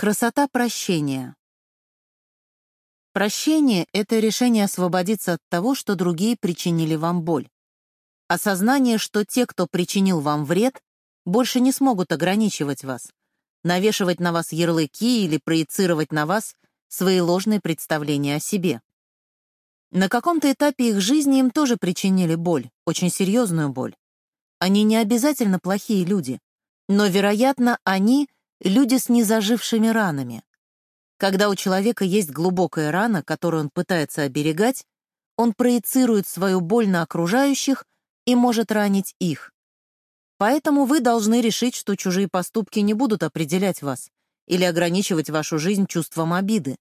Красота прощения. Прощение — это решение освободиться от того, что другие причинили вам боль. Осознание, что те, кто причинил вам вред, больше не смогут ограничивать вас, навешивать на вас ярлыки или проецировать на вас свои ложные представления о себе. На каком-то этапе их жизни им тоже причинили боль, очень серьезную боль. Они не обязательно плохие люди, но, вероятно, они — люди с незажившими ранами. Когда у человека есть глубокая рана, которую он пытается оберегать, он проецирует свою боль на окружающих и может ранить их. Поэтому вы должны решить, что чужие поступки не будут определять вас или ограничивать вашу жизнь чувством обиды.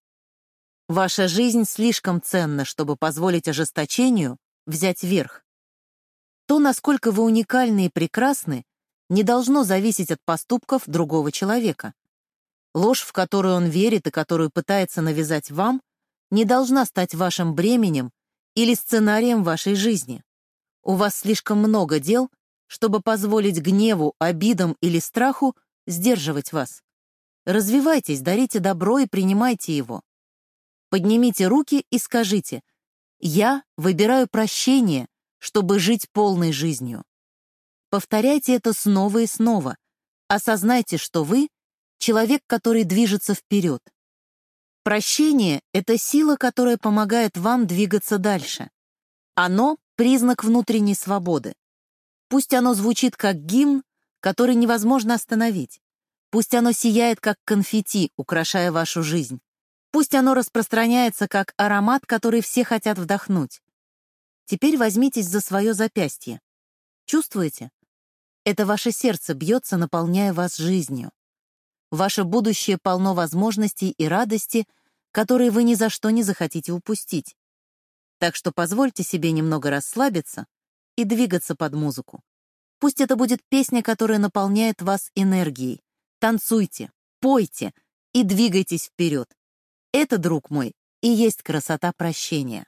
Ваша жизнь слишком ценна, чтобы позволить ожесточению взять верх. То, насколько вы уникальны и прекрасны, не должно зависеть от поступков другого человека. Ложь, в которую он верит и которую пытается навязать вам, не должна стать вашим бременем или сценарием вашей жизни. У вас слишком много дел, чтобы позволить гневу, обидам или страху сдерживать вас. Развивайтесь, дарите добро и принимайте его. Поднимите руки и скажите «Я выбираю прощение, чтобы жить полной жизнью». Повторяйте это снова и снова. Осознайте, что вы — человек, который движется вперед. Прощение — это сила, которая помогает вам двигаться дальше. Оно — признак внутренней свободы. Пусть оно звучит как гимн, который невозможно остановить. Пусть оно сияет как конфетти, украшая вашу жизнь. Пусть оно распространяется как аромат, который все хотят вдохнуть. Теперь возьмитесь за свое запястье. Чувствуете? Это ваше сердце бьется, наполняя вас жизнью. Ваше будущее полно возможностей и радости, которые вы ни за что не захотите упустить. Так что позвольте себе немного расслабиться и двигаться под музыку. Пусть это будет песня, которая наполняет вас энергией. Танцуйте, пойте и двигайтесь вперед. Это, друг мой, и есть красота прощения.